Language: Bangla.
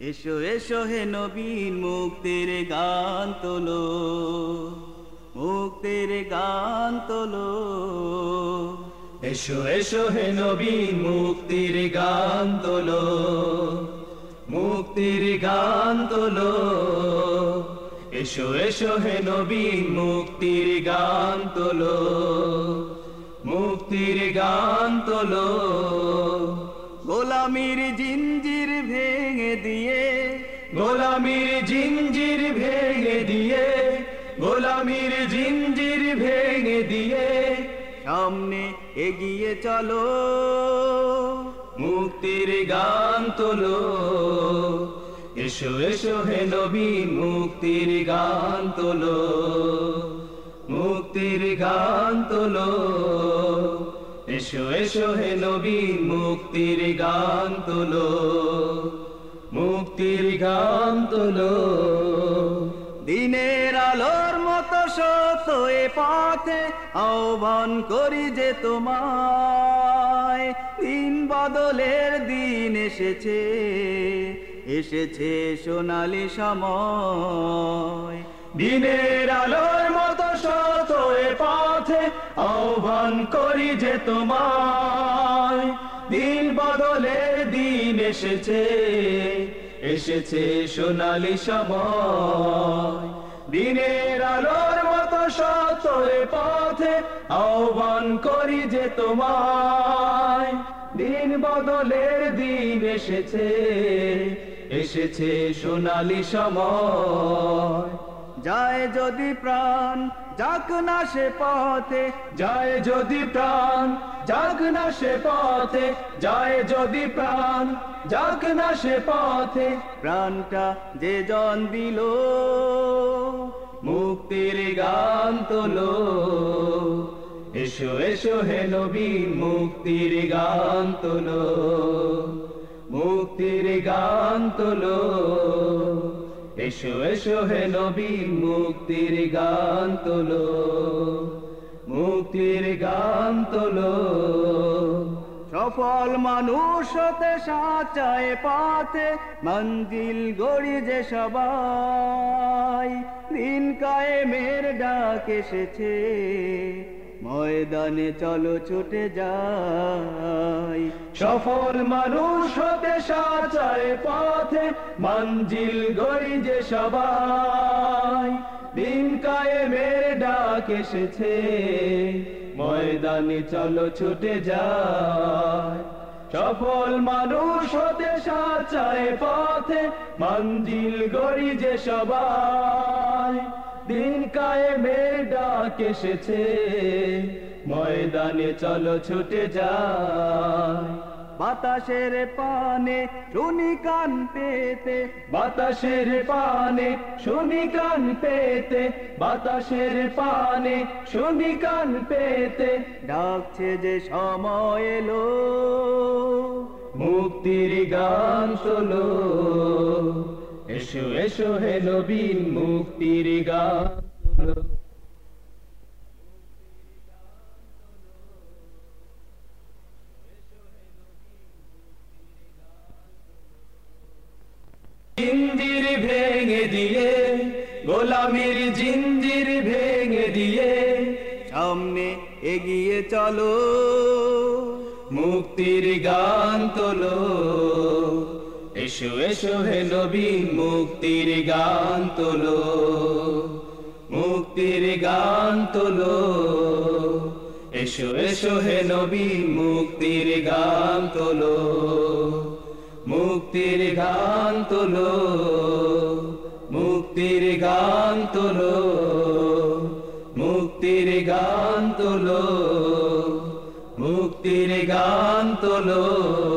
এসো এসো হে নবীন, মুক্তির গান তোলো। মুক্তির গান তোলো। এসো এসো হে নবীন, মুক্তির গান তোলো। মুক্তির গান তোলো। এসো এসো হে নবীন, মুক্তির গান তোলো। মুক্তির গান তোলো। গোলামির জিঞ্জির ভেঙে দিয়ে গোলামির জিঞ্জির ভেঙে দিয়ে গোলামির জিঞ্জির ভেঙে দিয়ে। সামনে এগিয়ে চলো। মুক্তির গান তোলো। এসো এসো হে নবীন মুক্তির গান তোলো। মুক্তির গান তোলো। এসো এসো হে নবীন মুক্তির গান তোলো। মুক্তির গান তোলো। দিনের আলোর মতো সত এ পথে আহ্বান করি যে তোমায়। দিন বদলের দিন এসেছে এসেছে সোনালি সময়। দিনের আলোর মতো এ পথে আহ্বান করি যে তোমায়। দিন বদলের দিন এসেছে এসেছে সোনালি সময়। দিনের আলোর মতো এ পথে আহ্বান করি যে তোমায়। দিন বদলের দিন এসেছে এসেছে সোনালি সময়। যায় যদি প্রাণ, যাক না সে পথে। যায় যদি প্রাণ, যাক না সে পথে। যায় যদি প্রাণ, যাক না সে পথে। প্রাণটা যে জন দিল, মুক্তির গান তোলো। এসো এসো হে নবীন, মুক্তির গান তোলো। মুক্তির গান তোলো। এসো এসো হে নবীন মুক্তির গান তোলো। মুক্তির গান তোলো। সফল মানুষ হতে সাচায় পাতে মঞ্জিল গড়ি যে সবাই। দিন কায়েমের ডাক এসেছে, ময়দানে চলো ছুটে যাই। সফল মানুষ হতে সাচায় পথে মঞ্জিল গড়ি যে সবাই। দিন কায়েমের ডাক এসেছে, ময়দানে চলো, ছুটে যায় সফল মানুষ হতে সাচায় পথে মঞ্জিল গড়ি যে সবাই। দিন কায়েমের ডাক এসেছে। ময়দানে চলো, ছুটে যায় বাতাসের পানে শুনি কান পেতে। বাতাসের পানে শুনি কান পেতে। বাতাসের পানে শুনি কান পেতে। ডাকছে যে সময় এলো, মুক্তির গান তোলো এসো এসো হে নবীন মুক্তির গান। জিঞ্জির ভেঙে দিয়ে, গোলামির জিঞ্জির ভেঙে দিয়ে, সামনে এগিয়ে চলো, মুক্তির গান তোলো। এসো এসো হে নবীন মুক্তির গান তোলো। মুক্তির গান তোলো। এসো এসো হে নবীন মুক্তির গান তোলো। মুক্তির গান তোলো। মুক্তির গান তোলো। মুক্তির গান তোলো। মুক্তির গান তোলো।